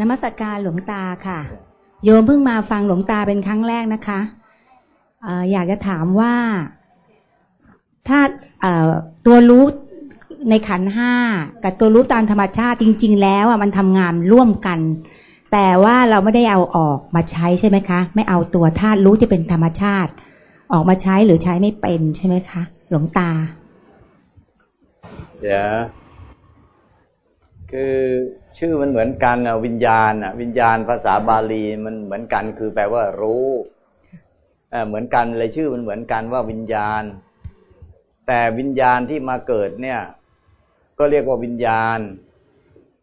นมัสกการหลวงตาค่ะ โยมเพิ่งมาฟังหลวงตาเป็นครั้งแรกนะคะออยากจะถามว่าถ้าตัวรู้ในขันห้ากับตัวรู้ตามธรรมชาติจริง ๆ แล้วอะมันทำงานร่วมกัน แต่ว่าเราไม่ได้เอาออกมาใช้ใช่ไหมคะ ไม่เอาตัวธาตุรู้จะเป็นธรรมชาติ ออกมาใช้หรือใช้ไม่เป็นใช่ไหมคะ หลวงตาเดี๋ยวคือ ชื่อมันเหมือนกันอะวิญญาณอะวิญญาณภาษาบาลีมันเหมือนกันคือแปลว่ารู้เเหมือนกันเลยชื่อมันเหมือนกันว่าวิญญาณ แต่วิญญาณที่มาเกิดเนี่ย ก็เรียกว่าวิญญาณ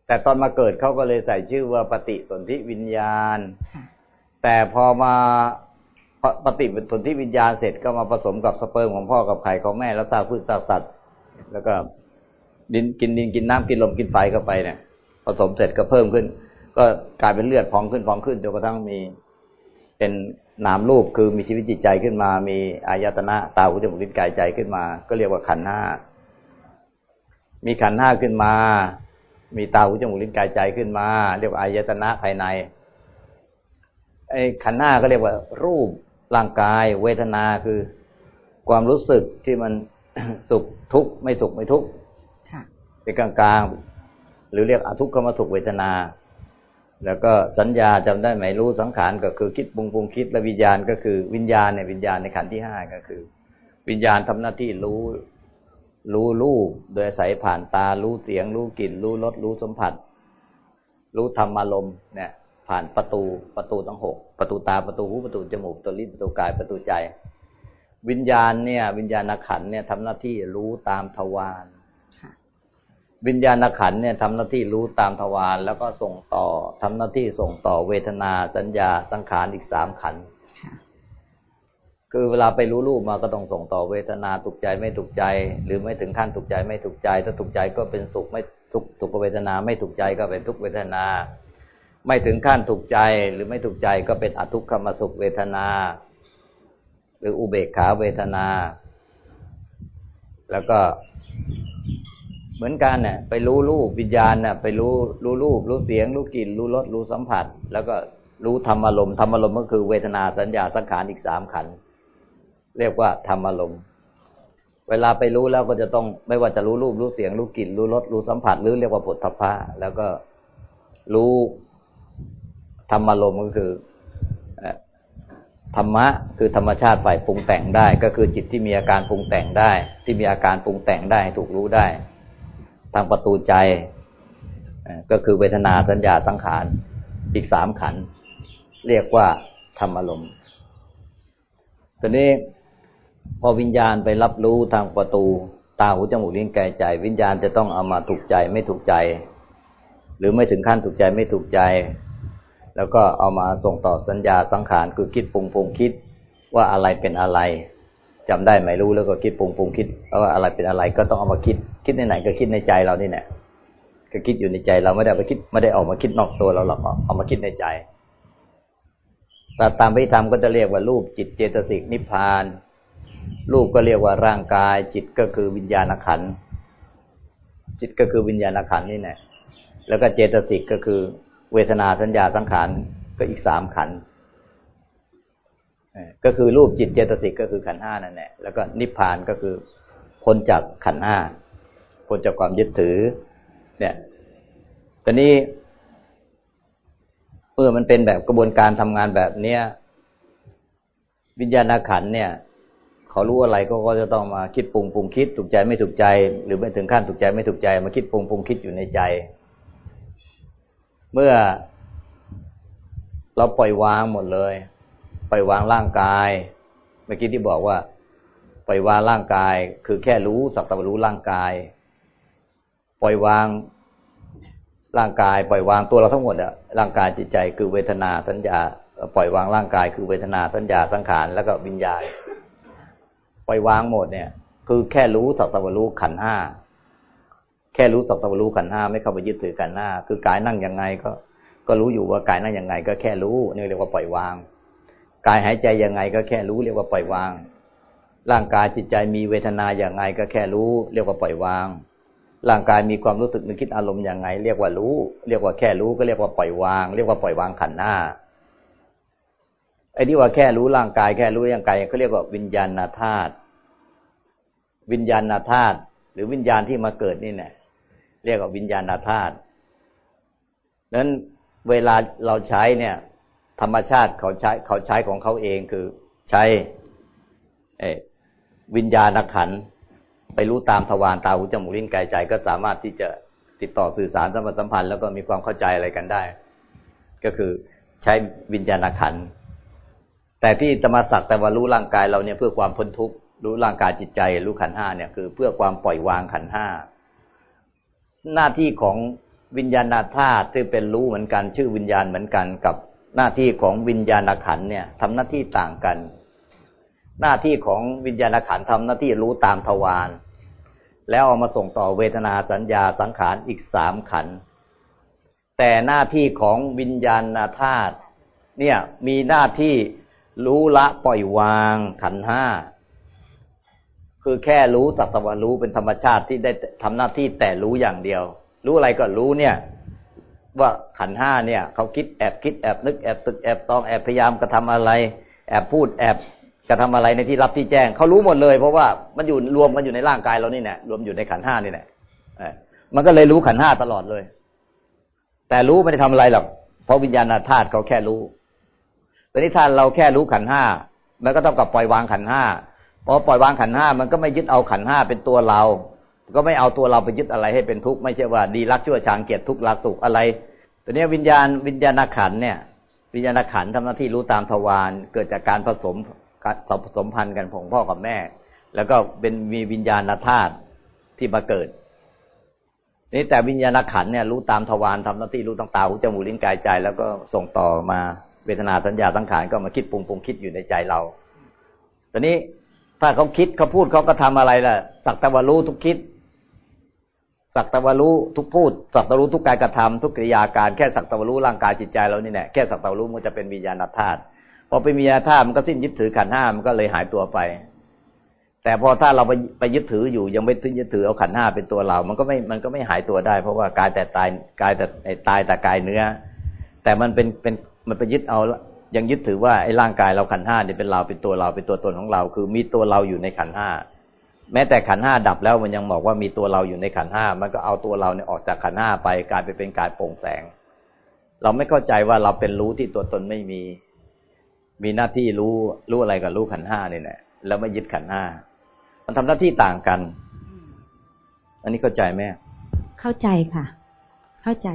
แต่ตอนมาเกิดเขาก็เลยใส่ชื่อว่าปฏิสนธิวิญญาณ แต่พอมาปฏิสนธิวิญญาณเสร็จก็มาผสมกับสเปิร์มของพ่อกับไข่ของแม่แล้วสร้างพืชสร้างสัตว์ แล้วก็ดินกินดินกินน้ำกินลมกินไฟเข้าไปเนี่ย ผสมเสร็จก็เพิ่มขึ้น ก็กลายเป็นเลือดพองขึ้นพองขึ้นจนกระทั่งมีเป็นนามรูปคือมีชีวิตจิตใจขึ้นมา มีอายตนะตาหูจมูกลิ้นกายใจขึ้นมา ก็เรียกว่าขันห้ามีขันห้าขึ้นมา มีตาหูจมูกลิ้นกายใจขึ้นมา เรียกว่าอายตนะภายในไอ้ขันห้าก็เรียกว่า รูปร่างกาย เวทนาคือ ความรู้สึกที่มันสุขทุกข์ไม่สุขไม่ทุกข์เป็นกลางๆ หรือเรียกอทุกขมสุขเวทนา แล้วก็สัญญาจำได้ไหมรู้สังขารก็คือคิดปรุงปรุงคิดและวิญญาณก็คือวิญญาณในวิญญาณในขันธ์ที่ห้าก็คือ วิญญาณทำหน้าที่รู้รู้รูปโดยอาศัยผ่านตา รู้เสียง รู้กลิ่น รู้รส รู้สัมผัส รู้ธรรมารมณ์เนี่ย ผ่านประตู ประตูทั้งหก ประตูตา ประตูหู ประตูจมูก ประตูลิ้น ประตูกาย ประตูใจ วิญญาณเนี่ย วิญญาณขันเนี่ยทำหน้าที่รู้ตามทวาร วิญญาณขันเนี่ยทำหน้าที่รู้ตามทวารแล้วก็ส่งต่อทำหน้าที่ส่งต่อเวทนาสัญญาสังขารอีกสามขันคือเวลาไปรู้รูปมาก็ต้องส่งต่อเวทนาถูกใจไม่ถูกใจ หรือไม่ถึงขั้นถูกใจไม่ถูกใจ ถ้าถูกใจก็เป็นสุขไม่ทุกสุขเวทนาไม่ถูกใจก็เป็นทุกเวทนา ไม่ถึงขั้นถูกใจหรือไม่ถูกใจก็เป็นอทุกขมสุขเวทนา หรืออุเบกขาเวทนา แล้วก็ เหมือนกันเนี่ยไปรู้รูปวิญญาณเนี่ยไปรู้รู้รูป รู้เสียง รู้กลิ่น รู้รสรู้สัมผัส แล้วก็รู้ธรรมอารมณ์ธรรมอารมณ์ก็คือเวทนาสัญญาสังขารอีกสามขันเรียกว่าธรรมอารมณ์เวลาไปรู้แล้วก็จะต้องไม่ว่าจะรู้รูปรู้เสียง รู้กลิ่น รู้รสรู้สัมผัส หรือเรียกว่าผลทพะแล้วก็รู้ธรรมอารมณ์ก็คือธรรมะคือธรรมชาติฝ่ายปรุงแต่งได้ ก็คือจิตที่มีอาการปรุงแต่งได้ ที่มีอาการปรุงแต่งได้ถูกรู้ได้ ทางประตูใจ ก็คือเวทนาสัญญาสังขาร อีกสามขัน เรียกว่าธรรมอารมณ์ตอนนี้พอวิญญาณไปรับรู้ทางประตู ตาหูจมูกลิ้นกายใจ วิญญาณจะต้องเอามาถูกใจไม่ถูกใจ หรือไม่ถึงขั้นถูกใจไม่ถูกใจ แล้วก็เอามาส่งต่อสัญญาสังขารคือคิดปรุงปรุงคิดว่าอะไรเป็นอะไร จำได้ไม่รู้แล้วก็คิดปรุงปรุงคิดว่าอะไรเป็นอะไรก็ต้องเอามาคิด คิดในไหนก็คิดในใจเรานี่แหละก็คิดอยู่ในใจเราไม่ได้ไปคิดไม่ได้ออกมาคิดนอกตัวเราหรอกเอามาคิดในใจแต่ตามพิธรรมก็จะเรียกว่ารูปจิตเจตสิกนิพพาน รูปก็เรียกว่าร่างกาย จิตก็คือวิญญาณขันจิตก็คือวิญญาณขันนี่แหละแล้วก็เจตสิกก็คือ เวทนาสัญญาสังขารก็อีกสามขันธ์ ก็คือรูปจิตเจตสิกก็คือขันห้านั่นแหละแล้วก็นิพพานก็คือพ้นจากขันห้าพ้นจากความยึดถือ เนี่ยตอนนี้เมื่อมันเป็นแบบกระบวนการทำงานแบบเนี้ยวิญญาณขันเนี่ย เขารู้อะไรก็ก็จะต้องมาคิดปรุงปรุงคิดถูกใจไม่ถูกใจ หรือไม่ถึงขั้นถูกใจไม่ถูกใจ มาคิดปรุงปรุงคิดอยู่ในใจ เมื่อเราปล่อยวางหมดเลย ล่อยวางร่างกาย เมื่อกี้ที่บอกว่าปล่อยวางร่างกาย คือแค่รู้สักแต่รู้ร่างกาย ปล่อยวางร่างกาย ปล่อยวางตัวเราทั้งหมดอะร่างกายจิตใจคือเวทนาสัญญา ปล่อยวางร่างกายคือเวทนาสัญญาสังขารแล้วก็วิญญาณปล่อยวางหมดเนี่ย คือแค่รู้สักแต่รู้ขันห้าแค่รู้สักแต่รู้ขันห้าไม่เข้าไปยึดถือขันห้าคือกายนั่งยังไงก็ ก็รู้อยู่ว่ากายนั่งยังไง ก็แค่รู้นี่เรียกว่าปล่อยวาง กายหายใจยังไงก็แค่รู้เรียกว่าปล่อยวาง ร่างกายจิตใจมีเวทนาอย่างไงก็แค่รู้เรียกว่าปล่อยวาง ร่างกายมีความรู้สึกนึกคิดอารมณ์อยังไง เรียกว่ารู้ เรียกว่าแค่รู้ก็เรียกว่าปล่อยวาง เรียกว่าปล่อยวางขันหน้าไอ้ที่ว่าแค่รู้ร่างกายแค่รู้ร่างกายเขาเรียกว่าวิญญาณธาตุวิญญาณธาตุหรือวิญญาณที่มาเกิดนี่เนี่ยเรียกว่าวิญญาณธาตุนั้นเวลาเราใช้เนี่ย ธรรมชาติเขาใช้เขาใช้ของเขาเองคือใช้วิญญาณขัน ไปรู้ตามทวารตาหูจมูกลิ้นกายใจ ก็สามารถที่จะติดต่อสื่อสารสัมพันธ์สัมพันธ์แล้วก็มีความเข้าใจอะไรกันได้ ก็คือใช้วิญญาณขัน แต่ที่จะมาสักแต่ว่ารู้ร่างกายเราเนี่ยเพื่อความพ้นทุกข์รู้ร่างกายจิตใจ รู้ขันห้าเนี่ยคือเพื่อความปล่อยวางขันห้าหน้าที่ของวิญญาณธาตุที่เป็นรู้เหมือนกัน ชื่อวิญญาณเหมือนกันกับ หน้าที่ของวิญญาณขันเนี่ยทำหน้าที่ต่างกัน หน้าที่ของวิญญาณขันทำหน้าที่รู้ตามทวารแล้วเอามาส่งต่อเวทนาสัญญาสังขารอีกสามขัน แต่หน้าที่ของวิญญาณธาตุเนี่ยมีหน้าที่รู้ละปล่อยวางขันห้าคือแค่รู้สัตว์รู้เป็นธรรมชาติที่ได้ทำหน้าที่แต่รู้อย่างเดียว รู้อะไรก็รู้เนี่ย ว่าขันห้าเนี่ยเขาคิดแอบคิดแอบนึกแอบตึกแอบตองแอบพยายามกระทาอะไร แอบพูดแอบกระทำอะไรในที่รับที่แจ้งเขารู้หมดเลย เพราะว่ามันอยู่รวมกันอยู่ในร่างกายเรานี่แหละรวมอยู่ในขันห้านี่แหละมันก็เลยรู้ขันห้าตลอดเลย แต่รู้ไม่ได้ทำอะไรหรอกเพราะวิญญาณธาตุเขาแค่รู้ตอนนี้ถ้าเราแค่รู้ขันห้ามันก็ต้องกับปล่อยวางขันห้าพอปล่อยวางขันห้ามันก็ไม่ยึดเอาขันห้าเป็นตัวเรา ก็ไม่เอาตัวเราไปยึดอะไรให้เป็นทุกข์ไม่ใช่ว่าดีรักชั่วชางเกียรติทุกข์รักสุขอะไรตอนนี้วิญญาณวิญญาณขันเนี่ย วิญญาณขันทำหน้าที่รู้ตามทวารเกิดจากการผสมผสมพันธ์กันของพ่อกับแม่ แล้วก็เป็นมีวิญญาณธาตุที่มาเกิดนี่แต่วิญญาณขันเนี่ยรู้ตามทวารทำหน้าที่รู้ตั้งตาหูจมูกลิ้นกายใจ แล้วก็ส่งต่อมาเวทนาสัญญาสังขารก็มาคิดปรุงปรุงคิดอยู่ในใจเราตอนนี้ถ้าเขาคิดเขาพูดเขาก็ทำอะไรล่ะสักตะวรู้ทุกคิด สักตะวรู้ทุกพูดสักตะรู้ทุกการกระทำทุกกิริยาการแค่สักตะวรู้ร่างกายจิตใจเรานี่แหละแค่สักตะวรู้มันจะเป็นวิญญาณธาตุพอเป็นวิญญาณธาตุมันก็สิ้นยึดถือขันห้ามันก็เลยหายตัวไป แต่พอถ้าเราไปไปยึดถืออยู่ยังไม่ถึงยึดถือเอาขันห้าเป็นตัวเรา มันก็ไม่มันก็ไม่หายตัวได้ เพราะว่ากายแต่ตายกายแต่ตายแต่กายเนื้อ แต่มันเป็นเป็นมันไปยึดเอายังยึดถือว่าไอ้ร่างกายเราขันห้าเนี่ยเป็นเราเป็นตัวเราเป็นตัวตนของเรา คือมีตัวเราอยู่ในขันห้า แม้แต่ขันห้าดับแล้วมันยังบอกว่ามีตัวเราอยู่ในขันห้ามันก็เอาตัวเราเนี่ยออกจากขันห้าไปกลายไปเป็นกายโปร่งแสง เราไม่เข้าใจว่าเราเป็นรู้ที่ตัวตนไม่มี มีหน้าที่รู้รู้อะไรกับรู้ขันห้านี่แหละแล้วไม่ยึดขันห้ามันทำหน้าที่ต่างกัน อันนี้เข้าใจไหมเข้าใจค่ะ เข้าใจ